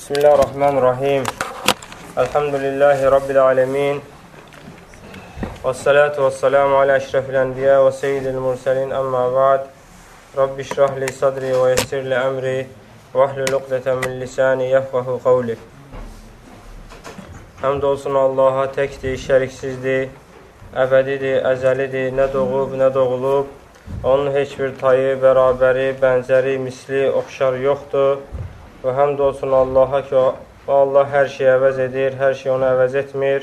Bismillahirrahmanirrahim. Elhamdülillahi Rabbil alemin. Və salatu və salamu alə əşrəfil ənbiyə və seyyidil mürsəlin əmmə ba'd. Rabbi şrah li sadri və yessir li əmri və ahlul uqdətən min lisani yəfqahu qavli. Həmd olsun Allaha təkdir, şəriksizdir, əbədidir, əzəlidir, nə doğub, nə doğulub. Onun heç bir tayı, bərabəri, bənzəri, misli, oxşar yoxdur. Və həmd olsun Allaha ki, o Allah hər şeyi əvəz edir, hər şey onu əvəz etmir.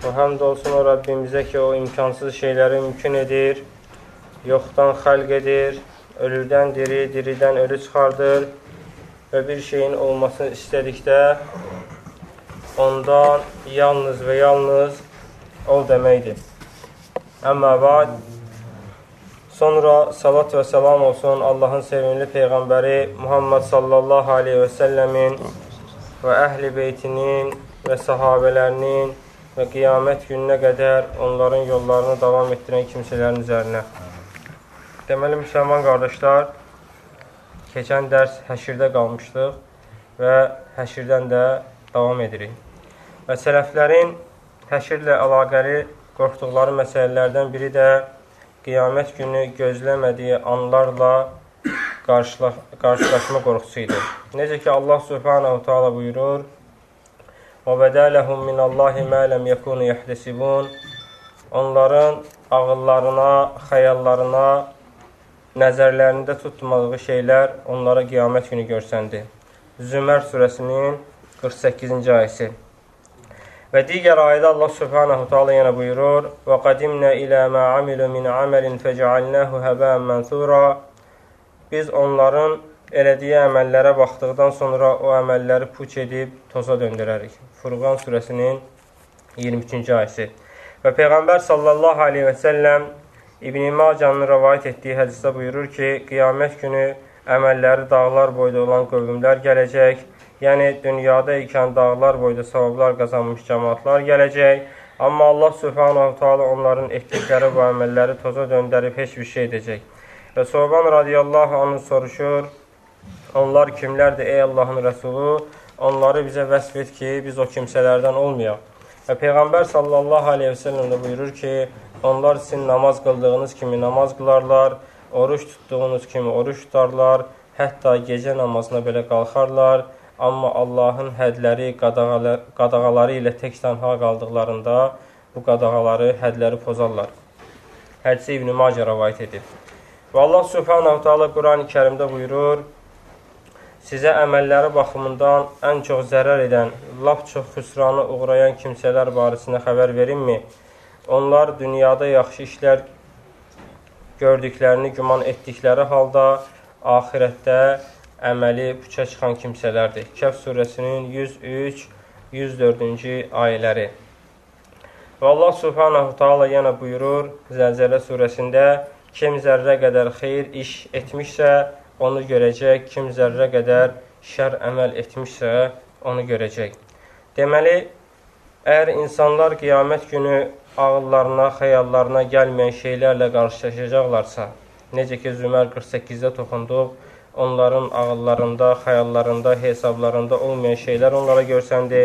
Və həmd olsun o Rəbbimizə ki, o imkansız şeyləri mümkün edir, yoxdan xəlq edir, ölüdən diri, diridən ölü çıxardır və bir şeyin olmasını istədikdə ondan yalnız və yalnız ol deməkdir. Əmmə bəd, Sonra salat və salam olsun Allahın sevimli Peyğəmbəri Muhammed sallallahu aleyhi və səlləmin və əhli beytinin və sahabələrinin və qiyamət gününə qədər onların yollarını davam etdirən kimsələrin üzərinə. Deməli, müsəlman qardaşlar, keçən dərs həşirdə qalmışdıq və həşirdən də davam edirik. Və sələflərin həşirlə əlaqəli qorxduqları məsələlərdən biri də qiyamət günü gözləmədiyi anlarla qarşıla qarşılaşma qorxusu idi. Necə ki Allah Subhanahu taala buyurur: "Və bədələhum minallahi ma lam yakunu yahdesibun." Onların ağıllarına, xəyallarına, nəzərlərində tutmadığı şeylər onlara qiyamət günü görsəndi. Zümər surəsinin 48-ci ayəsi. Və digər ayədə Allah Subhanahu taala yenə buyurur: "Və qadimna ilə ma amilu min amalin fec'alnahu haban mansura." Biz onların elədiyi əməllərə baxdıqdan sonra o əməlləri puç edib toza döndürərik. Furqan surəsinin 23-cü ayəsi. Və Peyğəmbər sallallahu əleyhi və səlləm İbn Macanın rivayet etdiyi hədisdə buyurur ki, qiyamət günü əməlləri dağlar boyda olan qövmlər gələcək yəni dünyada ikən dağlar boyda savablar qazanmış cəmaatlar gələcək. Amma Allah Subhanahu taala onların etdikləri bu əməlləri toza döndərib heç bir şey edəcək. Və Soban radiyallahu anh soruşur, onlar kimlərdir ey Allahın Rəsulu? Onları bizə vəsf et ki, biz o kimsələrdən olmayaq. Və Peyğəmbər sallallahu aleyhi və səlləm də buyurur ki, onlar sizin namaz qıldığınız kimi namaz qılarlar, oruç tutduğunuz kimi oruç tutarlar, hətta gecə namazına belə qalxarlar Amma Allahın hədləri, qadağaları ilə tək tənha qaldıqlarında bu qadağaları, hədləri pozarlar. Hədisi İbn-i Macə rəvayət edir. Və Allah Subhanahu Teala Quran-ı Kərimdə buyurur, sizə əməlləri baxımından ən çox zərər edən, lap çox xüsranı uğrayan kimsələr barəsində xəbər verinmi? Onlar dünyada yaxşı işlər gördüklərini güman etdikləri halda, ahirətdə əməli puça çıxan kimsələrdir. Kəf surəsinin 103-104-cü ayələri. Və Allah subhanahu taala yenə buyurur Zəlzələ surəsində kim zərrə qədər xeyir iş etmişsə, onu görəcək, kim zərrə qədər şər əməl etmişsə, onu görəcək. Deməli, əgər insanlar qiyamət günü ağıllarına, xəyallarına gəlməyən şeylərlə qarşılaşacaqlarsa, necə ki Zümər 48-də toxunduq, onların ağıllarında, xəyallarında, hesablarında olmayan şeylər onlara görsəndi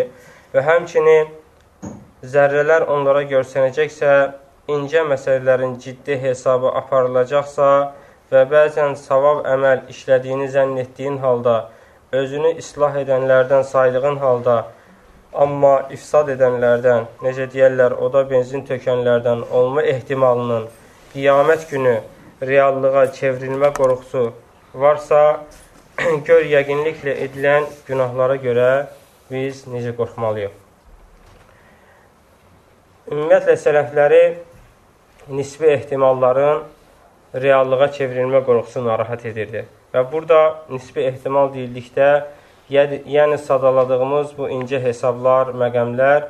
və həmçinin zərrələr onlara görsənəcəksə, incə məsələlərin ciddi hesabı aparılacaqsa və bəzən savab əməl işlədiyini zənn etdiyin halda, özünü islah edənlərdən saydığın halda, amma ifsad edənlərdən, necə deyərlər, oda benzin tökənlərdən olma ehtimalının qiyamət günü reallığa çevrilmə qorxusu varsa, gör yəqinliklə edilən günahlara görə biz necə qorxmalıyıq. Ümumiyyətlə, sələfləri nisbi ehtimalların reallığa çevrilmə qorxusu narahat edirdi. Və burada nisbi ehtimal deyildikdə, yəni sadaladığımız bu incə hesablar, məqəmlər,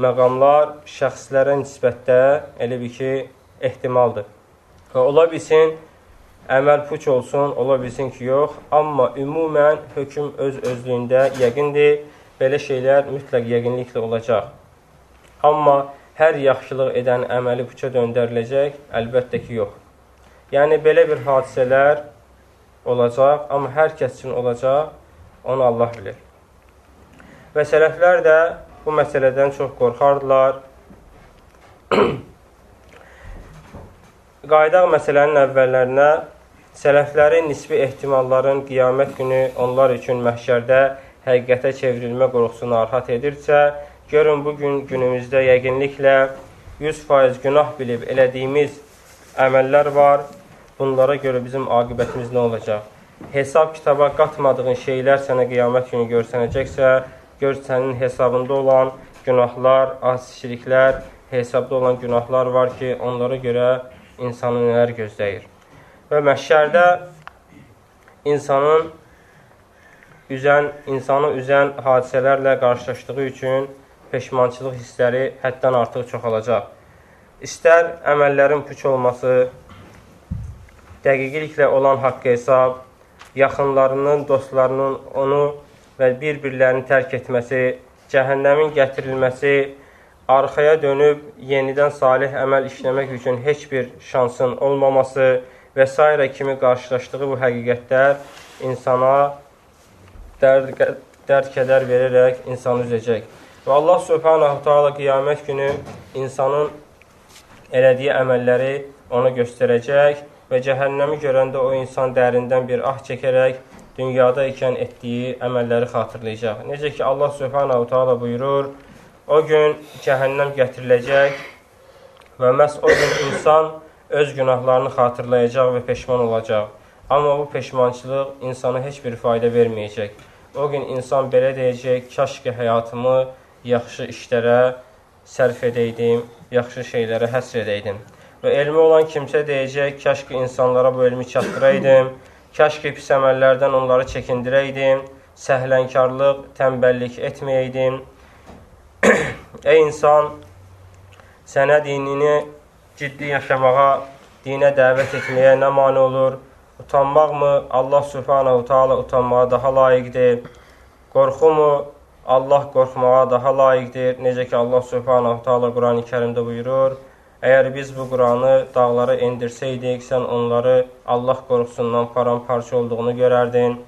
məqamlar şəxslərə nisbətdə elə bir ki, ehtimaldır. Və ola bilsin, əməl puç olsun, ola bilsin ki, yox. Amma ümumən hökm öz özlüyündə yəqindir, belə şeylər mütləq yəqinliklə olacaq. Amma hər yaxşılıq edən əməli puça döndəriləcək? Əlbəttə ki, yox. Yəni, belə bir hadisələr olacaq, amma hər kəs üçün olacaq? onu Allah bilir. Və sələflər də bu məsələdən çox qorxardılar. Qaydaq məsələnin əvvəllərinə sələflərin nisbi ehtimalların qiyamət günü onlar üçün məhşərdə həqiqətə çevrilmə qorxusu narahat edirsə, görün bu gün günümüzdə yəqinliklə 100% günah bilib elədiyimiz əməllər var. Bunlara görə bizim aqibətimiz nə olacaq? Hesab kitaba qatmadığın şeylər sənə qiyamət günü görsənəcəksə, gör sənin hesabında olan günahlar, asişliklər, hesabda olan günahlar var ki, onlara görə insanı nələr gözləyir. Və məhşərdə insanın üzən, insanı üzən hadisələrlə qarşılaşdığı üçün peşmançılıq hissləri həddən artıq çoxalacaq. İstər əməllərin puç olması, dəqiqliklə olan haqq hesab, yaxınlarının, dostlarının onu və bir-birlərini tərk etməsi, cəhənnəmin gətirilməsi, arxaya dönüb yenidən salih əməl işləmək üçün heç bir şansın olmaması və s. kimi qarşılaşdığı bu həqiqətlər insana dərd, dərd kədər verərək insanı üzəcək. Və Allah subhanahu taala qiyamət günü insanın elədiyi əməlləri ona göstərəcək və cəhənnəmi görəndə o insan dərindən bir ah çəkərək dünyada ikən etdiyi əməlləri xatırlayacaq. Necə ki Allah subhanahu taala buyurur, o gün cəhənnəm gətiriləcək və məhz o gün insan öz günahlarını xatırlayacaq və peşman olacaq. Amma bu peşmançılıq insana heç bir fayda verməyəcək. O gün insan belə deyəcək, kaş ki həyatımı yaxşı işlərə sərf edəydim, yaxşı şeylərə həsr edəydim. Və elmi olan kimsə deyəcək, kaş ki insanlara bu elmi çatdıraydım, kaş ki pis əməllərdən onları çəkindirəydim, səhlənkarlıq, tənbəllik etməyəydim. Ey insan, sənə dinini ciddi yaşamağa, dinə dəvət etməyə nə mani olur? Utanmaq mı Allah Subhanahu Taala utanmağa daha layiqdir? Qorxu mu Allah qorxmağa daha layiqdir? Necə ki Allah Subhanahu Taala Qurani-Kərimdə buyurur: Əgər biz bu Quranı dağlara endirsəydik, sən onları Allah qorxusundan paramparça olduğunu görərdin.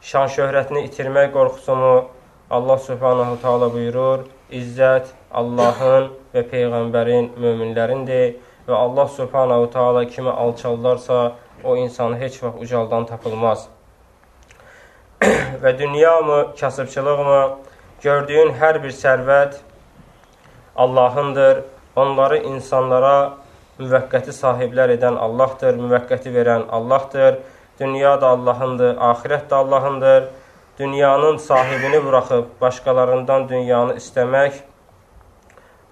Şan şöhrətini itirmək qorxusu mu? Allah Subhanahu Taala buyurur: İzzət Allahın və peyğəmbərin, möminlərindir və Allah Subhanahu Taala kimi alçaldarsa, o insanı heç vaxt ucaldan tapılmaz. və dünya mı, kasıbçılıq mı, gördüyün hər bir sərvət Allahındır. Onları insanlara müvəqqəti sahiblər edən Allahdır, müvəqqəti verən Allahdır. Dünya da Allahındır, axirət də Allahındır. Dünyanın sahibini buraxıb başqalarından dünyanı istəmək,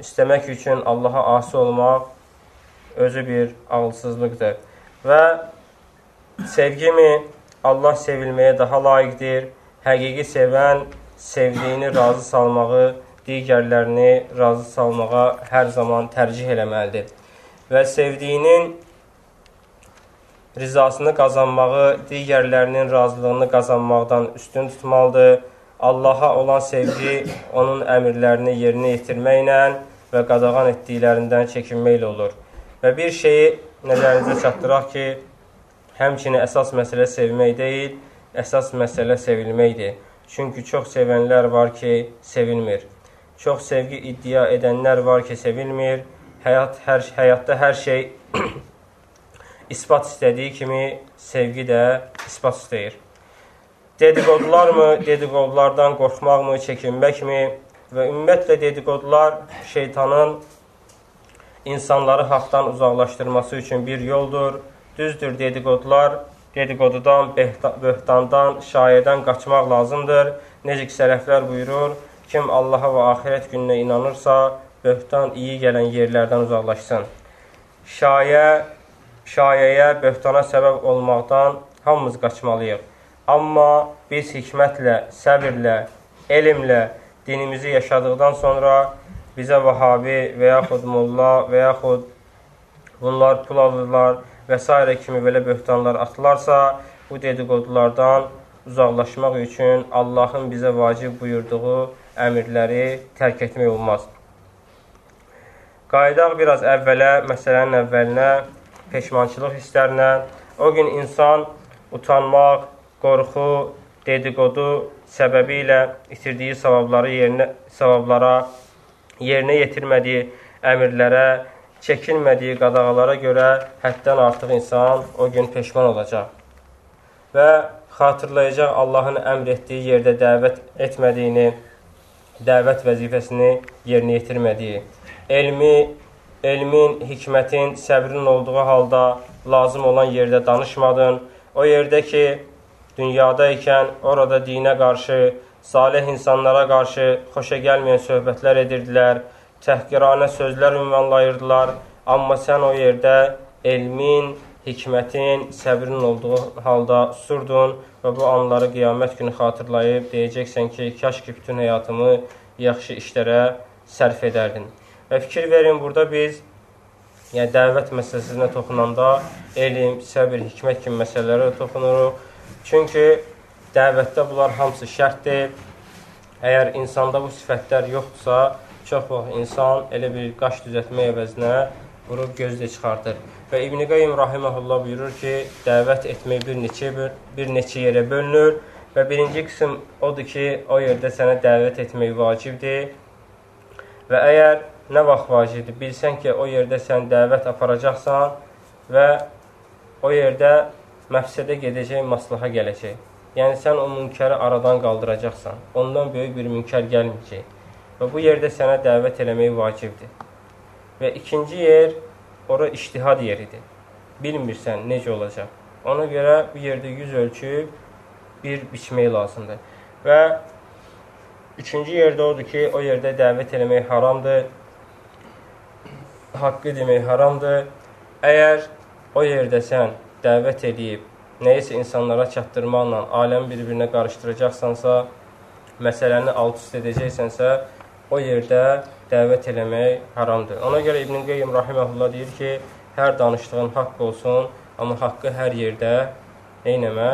istəmək üçün Allaha asi olmaq özü bir ağılsızlıqdır. Və Sevgi mi? Allah sevilməyə daha layiqdir. Həqiqi sevən sevdiyini razı salmağı, digərlərini razı salmağa hər zaman tərcih eləməlidir. Və sevdiyinin rizasını qazanmağı, digərlərinin razılığını qazanmaqdan üstün tutmalıdır. Allaha olan sevgi onun əmirlərini yerinə yetirməklə və qadağan etdiklərindən çəkinməklə olur. Və bir şeyi nəzərinizə çatdıraq ki, Həmçinin əsas məsələ sevmək deyil, əsas məsələ sevilməkdir. Çünki çox sevənlər var ki, sevilmir. Çox sevgi iddia edənlər var ki, sevilmir. Həyat hər həyatda hər şey isbat istədiyi kimi sevgi də isbat istəyir. Dedikodular mı, dedikodulardan qorxmaqmı, çəkinməkmi və ümumiyyətlə dedikodular şeytanın insanları haqdan uzaqlaşdırması üçün bir yoldur Düzdür, dedikodular, dedikodudan, böhtandan, şairdən qaçmaq lazımdır. Necə ki, sələflər buyurur, kim Allaha və axirət gününə inanırsa, böhtan iyi gələn yerlərdən uzaqlaşsın. Şayə, şayəyə, böhtana səbəb olmaqdan hamımız qaçmalıyıq. Amma biz hikmətlə, səbirlə, elmlə dinimizi yaşadıqdan sonra bizə vahabi və yaxud mulla və yaxud bunlar pul alırlar, və s. kimi belə böhtanlar atılarsa, bu dedikodulardan uzaqlaşmaq üçün Allahın bizə vacib buyurduğu əmirləri tərk etmək olmaz. Qayıdaq biraz əvvələ, məsələnin əvvəlinə, peşmançılıq hisslərinə. O gün insan utanmaq, qorxu, dediqodu səbəbi ilə itirdiyi savabları yerinə, savablara, yerinə yetirmədiyi əmirlərə, çəkilmədiyi qadağalara görə həddən artıq insan o gün peşman olacaq. Və xatırlayacaq Allahın əmr etdiyi yerdə dəvət etmədiyini, dəvət vəzifəsini yerinə yetirmədiyi, elmi, elmin, hikmətin, səbrin olduğu halda lazım olan yerdə danışmadın, o yerdə ki, dünyada ikən orada dinə qarşı, salih insanlara qarşı xoşa gəlməyən söhbətlər edirdilər, təhqiranə sözlər ünvanlayırdılar, amma sən o yerdə elmin, hikmətin, səbrin olduğu halda surdun və bu anları qiyamət günü xatırlayıb deyəcəksən ki, kaş ki, bütün həyatımı yaxşı işlərə sərf edərdin. Və fikir verin, burada biz yəni dəvət məsələsinə toxunanda elm, səbir, hikmət kimi məsələlərə toxunuruq. Çünki dəvətdə bunlar hamısı şərtdir. Əgər insanda bu sifətlər yoxdursa, çox vaxt insan elə bir qaş düzətmək əvəzinə vurub gözlə çıxardır. Və İbn Qayyim rahimehullah buyurur ki, dəvət etmək bir neçə bir, bir neçə yerə bölünür və birinci qism odur ki, o yerdə sənə dəvət etmək vacibdir. Və əgər nə vaxt vacibdir? Bilsən ki, o yerdə sən dəvət aparacaqsan və o yerdə məfsədə gedəcək, maslaha gələcək. Yəni, sən o münkəri aradan qaldıracaqsan. Ondan böyük bir münkər gəlməyəcək. Və bu yerdə sənə dəvət eləmək vacibdir. Və ikinci yer, ora iştihad yeridir. Bilmirsən necə olacaq. Ona görə bu yerdə yüz ölçüb bir biçmək lazımdır. Və üçüncü yerdə odur ki, o yerdə dəvət eləmək haramdır. Haqqı demək haramdır. Əgər o yerdə sən dəvət edib, nəyisə insanlara çatdırmaqla aləmi bir-birinə qarışdıracaqsansa, məsələni alt-üst edəcəksənsə, o yerdə dəvət eləmək haramdır. Ona görə İbn Qeyyim rahimehullah deyir ki, hər danışdığın haqq olsun, amma haqqı hər yerdə neynəmə?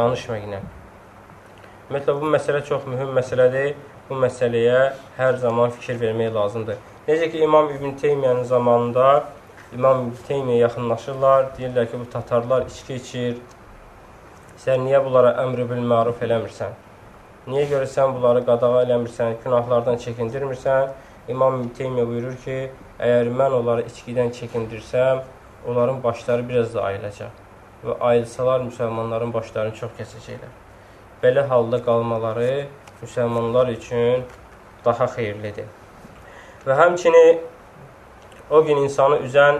Danışma yenə. Ümumiyyətlə, bu məsələ çox mühüm məsələdir. Bu məsələyə hər zaman fikir vermək lazımdır. Necə ki, İmam İbn Teymiyyənin zamanında İmam Teymiyyə yaxınlaşırlar, deyirlər ki, bu tatarlar içki içir, sən niyə bunlara əmr-i bil-məruf eləmirsən? Niyə görə sən bunları qadağa eləmirsən, günahlardan çəkindirmirsən? İmam Teymiyyə buyurur ki, əgər mən onları içkidən çəkindirsəm, onların başları biraz da ayılacaq və ayılsalar müsəlmanların başlarını çox kəsəcəklər. Belə halda qalmaları müsəlmanlar üçün daha xeyirlidir. Və həmçinin O gün insanı üzən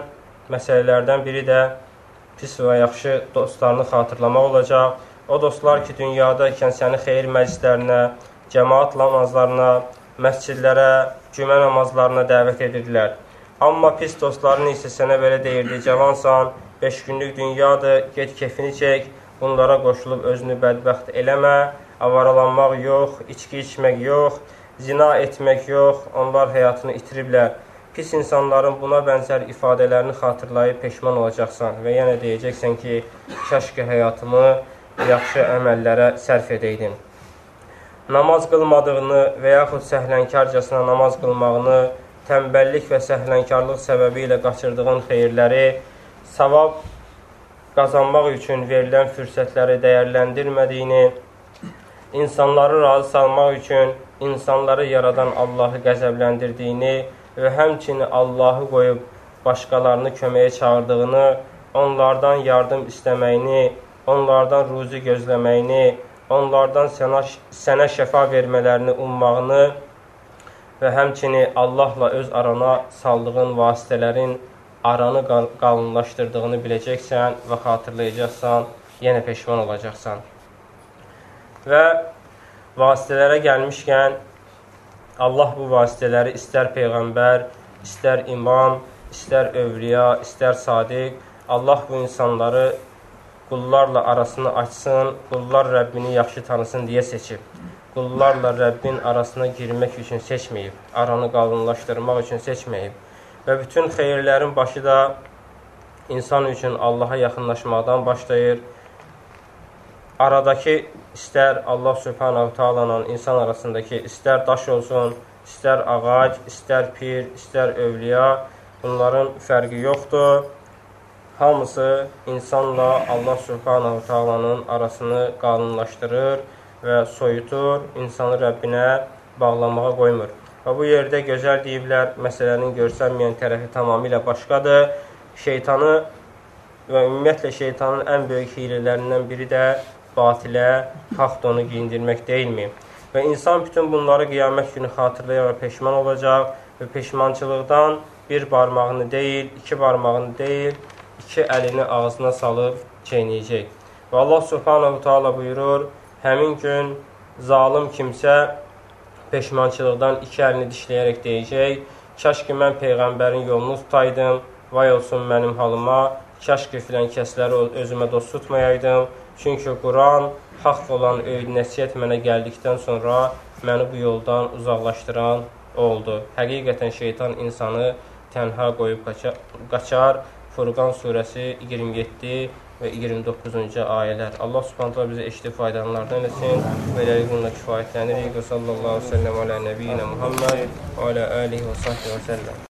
məsələlərdən biri də pis və yaxşı dostlarını xatırlamaq olacaq. O dostlar ki, dünyada ikən səni xeyir məclislərinə, cəmaat namazlarına, məscidlərə, cümə namazlarına dəvət edirdilər. Amma pis dostların isə sənə belə deyirdi, cavansan, 5 günlük dünyadır, get kefini çək, bunlara qoşulub özünü bədbəxt eləmə, avaralanmaq yox, içki içmək yox, zina etmək yox, onlar həyatını itiriblər pis insanların buna bənzər ifadələrini xatırlayıb peşman olacaqsan və yenə deyəcəksən ki, kaş ki həyatımı yaxşı əməllərə sərf edəydim. Namaz qılmadığını və yaxud səhlənkarcasına namaz qılmağını, tənbəllik və səhlənkarlıq səbəbi ilə qaçırdığın xeyirləri, savab qazanmaq üçün verilən fürsətləri dəyərləndirmədiyini, insanları razı salmaq üçün insanları yaradan Allahı qəzəbləndirdiyini və həmçinin Allahı qoyub başqalarını köməyə çağırdığını, onlardan yardım istəməyini, onlardan ruzi gözləməyini, onlardan sənə, sənə şəfa vermələrini ummağını və həmçinin Allahla öz arana saldığın vasitələrin aranı qalınlaşdırdığını biləcəksən və xatırlayacaqsan, yenə peşman olacaqsan. Və vasitələrə gəlmişkən Allah bu vasitələri istər peyğəmbər, istər imam, istər övliya, istər sadiq, Allah bu insanları qullarla arasını açsın, qullar Rəbbini yaxşı tanısın deyə seçib. Qullarla Rəbbin arasına girmək üçün seçməyib, aranı qalınlaşdırmaq üçün seçməyib. Və bütün xeyirlərin başı da insan üçün Allaha yaxınlaşmaqdan başlayır aradakı istər Allah Subhanahu Taala'nın insan arasındakı istər daş olsun, istər ağac, istər pir, istər övliya, bunların fərqi yoxdur. Hamısı insanla Allah Subhanahu Taala'nın arasını qalınlaşdırır və soyutur, insanı Rəbbinə bağlamağa qoymur. Və bu yerdə gözəl deyiblər, məsələnin görsənməyən tərəfi tamamilə başqadır. Şeytanı və ümumiyyətlə şeytanın ən böyük hilələrindən biri də batilə, haqq onu giyindirmək deyilmi? Və insan bütün bunları qiyamət günü xatırlayar və peşman olacaq və peşmançılıqdan bir barmağını deyil, iki barmağını deyil, iki əlini ağzına salıb çeynəyəcək. Və Allah subhanahu taala buyurur, həmin gün zalim kimsə peşmançılıqdan iki əlini dişləyərək deyəcək, kaş ki mən Peyğəmbərin yolunu tutaydım, vay olsun mənim halıma, kaş ki filan kəsləri özümə dost tutmayaydım, çünki Quran haqq olan öyüd nəsiyyət mənə gəldikdən sonra məni bu yoldan uzaqlaşdıran oldu. Həqiqətən şeytan insanı tənha qoyub qaçar. Furqan surəsi 27 və 29-cu ayələr. Allah Subhanahu bizə eşitib faydalananlardan etsin. Beləliklə bununla kifayətlənirik. Sallallahu əleyhi və səlləm alə nəbiyyinə Muhammed və alə alihi və səhbihi və səlləm.